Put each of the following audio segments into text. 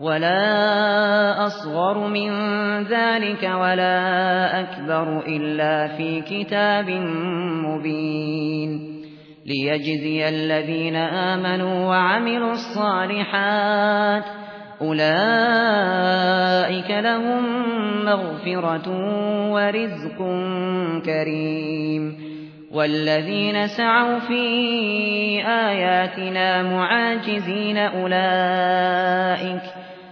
ولا أصغر من ذلك ولا أكبر إلا في كتاب مبين ليجزي الذين آمنوا وعملوا الصالحات أولئك لهم مغفرة ورزق كريم والذين سعوا في آياتنا معاجزين أولئك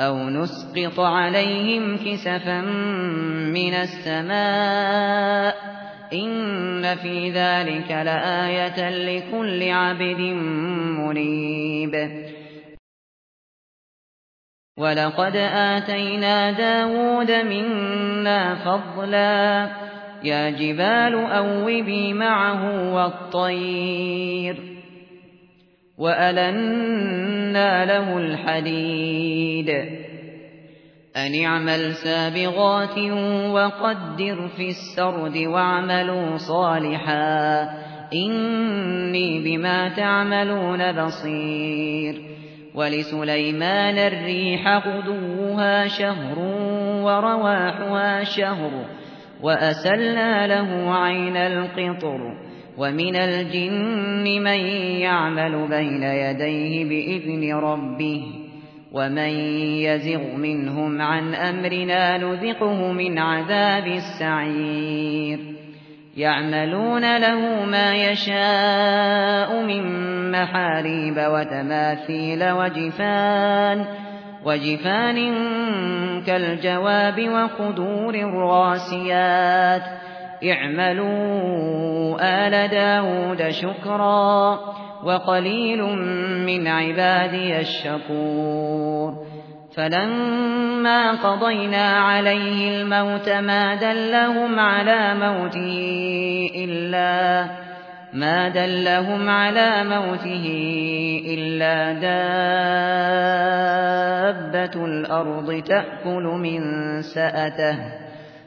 أو نسقط عليهم كسفا من السماء إن في ذلك لآية لكل عبد منيب ولقد آتينا داود منا فضلا يا جبال أوبي معه والطير وألنا له الحديد أن اعمل سابغات وقدر في السرد واعملوا صالحا إني بما تعملون بصير ولسليمان الريح غدوها شهر ورواحها شهر وأسلنا له عين القطر ومن الجن من يعمل بين يديه بإذن ربه ومن يزغ منهم عن أمرنا نذقه من عذاب السعير يعملون له ما يشاء من محاريب وتماثيل وجفان وجفان كالجواب وقدور الراسيات اعملوا آل داود شكرا وقليل من عبادي الشكور. فلما قضينا عليه الموت ما دلهم على موته إلا ما دلهم على موته إلا دابة الأرض تأكل من سأته.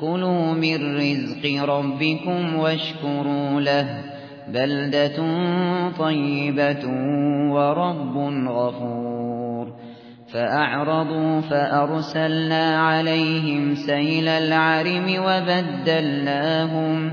كُلُوا مِن رِّزْقِ رَبِّكُمْ وَاشْكُرُوا لَهُ بلدة طيبة ورب غفور فأعرضوا فأرسلنا عليهم سيل العرم وبدلناهم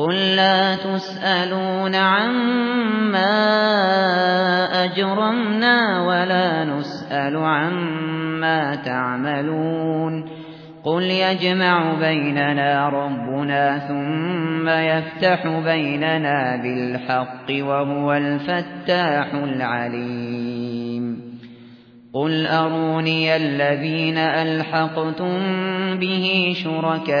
قل لا تسألون عما أجرمنا ولا نسأل عما تعملون قل يجمع بيننا ربنا ثم يفتح بيننا بالحق وهو الفتاح العليم قل أروني الذين ألحقتم به شركاء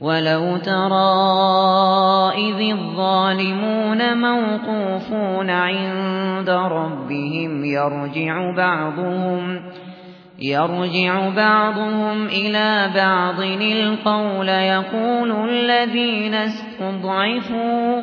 ولو ترى إذ الظالمون موقوفون عند ربهم يرجع بعضهم يرجع بعضهم إلى بعض القول يقول الذين استضعفوا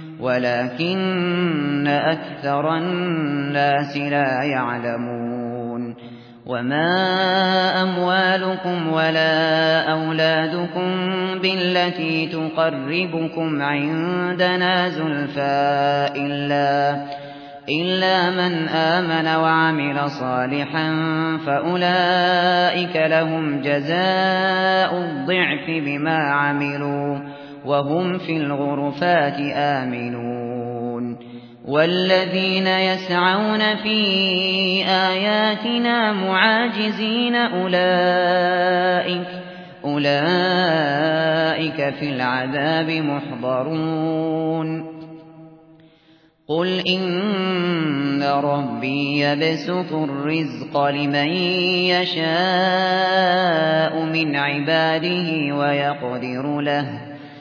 ولكن أكثر الناس لا يعلمون وما أموالكم ولا أولادكم بالتي تقربكم عندنا زلفا إلا إلا من آمن وعمل صالحا فأولئك لهم جزاء الضعف بما عملوا وهم في الغرفات آمنون والذين يسعون في آياتنا معاجزين أولئك أولئك في العذاب محضرون. قل إن ربي يبسط الرزق لمن يشاء من عباده ويقدر له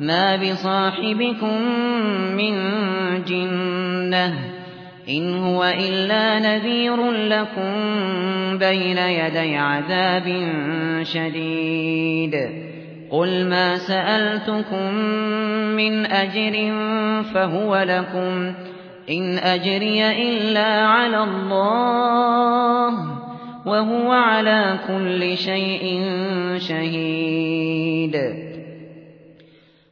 ما بصاحبكم من جنة إن هو إلا نذير لكم بين يدي عذاب شديد. قل ما سألتكم من أجر فهو لكم. إن أجري إلا على الله وهو على كل شيء شهيد.